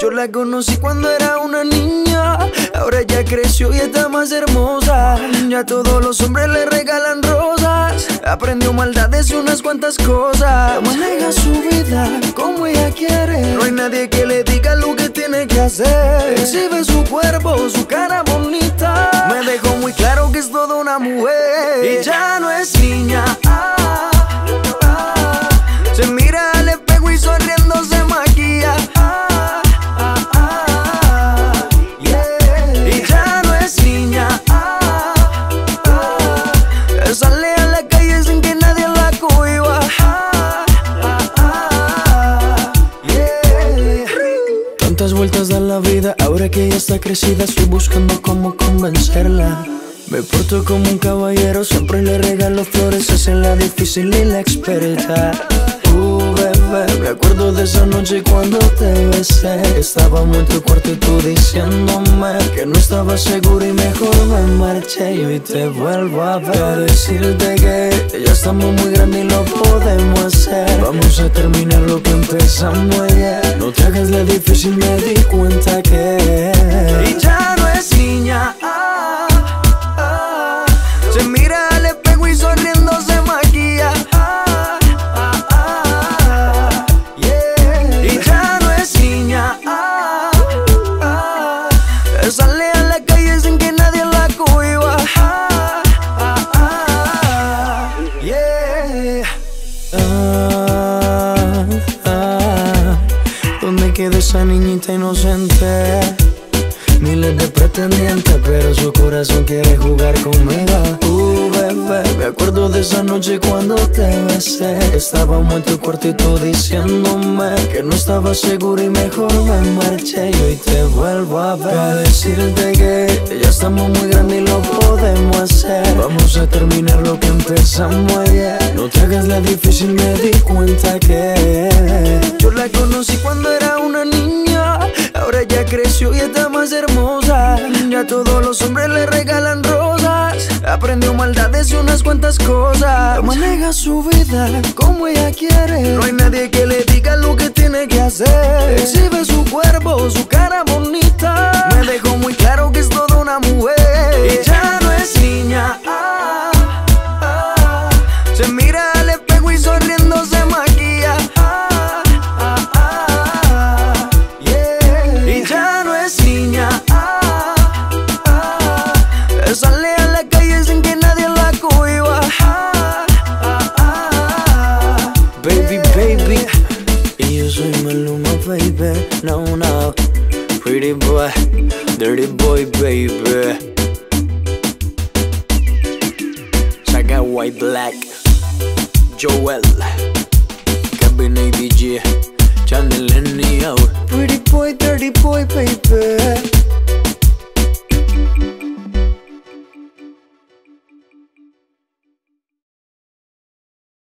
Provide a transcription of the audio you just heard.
Yo la conocí cuando era una niña, ahora ya creció y está más hermosa. Ya todos los hombres le regalan rosas, aprendió maldades y unas cuantas cosas. Maneja su vida como ella quiere, no hay nadie que le diga lo que tiene que hacer. Exhibe su cuerpo, su cara bonita, me dejó muy claro que es toda una mujer. Y ya no es niña. Tantas vueltas da la vida, ahora que ella está crecida, estoy buscando cómo convencerla. Me porto como un caballero, siempre le regalo flores, es la difícil y la experta. Acuerdo de esa noche cuando te besé. Estábamos en tu cuarto y tú diciéndome que no estaba seguro y mejor me marché. Y hoy te vuelvo a ver. A decirte que ya estamos muy grandes y lo podemos hacer. Vamos a terminar lo que empezamos ayer. No te hagas la difícil, me di cuenta que. ¿Dónde queda esa niñita inocente? Miles de pretendientes, pero su corazón quiere jugar conmigo. Uh, bebé, me acuerdo de esa noche cuando te besé. Estábamos en tu tú diciéndome que no estaba seguro y mejor me marché. Y hoy te vuelvo a ver. A decirte que ya estamos muy grandes y lo Vamos a terminar lo que empezamos ayer. No te hagas la difícil, me di cuenta que yo la conocí cuando era una niña. Ahora ya creció y está más hermosa. Ya todos los hombres le regalan rosas. Aprendió maldades y unas cuantas cosas. Maneja su vida como ella quiere. No hay nadie que le diga lo que tiene que hacer. Exhibe su cuerpo, su cara bonita. Maluma, baby. No, no. Pretty boy, dirty boy, baby. Saga White Black, Joel, Kevin ABG, Channel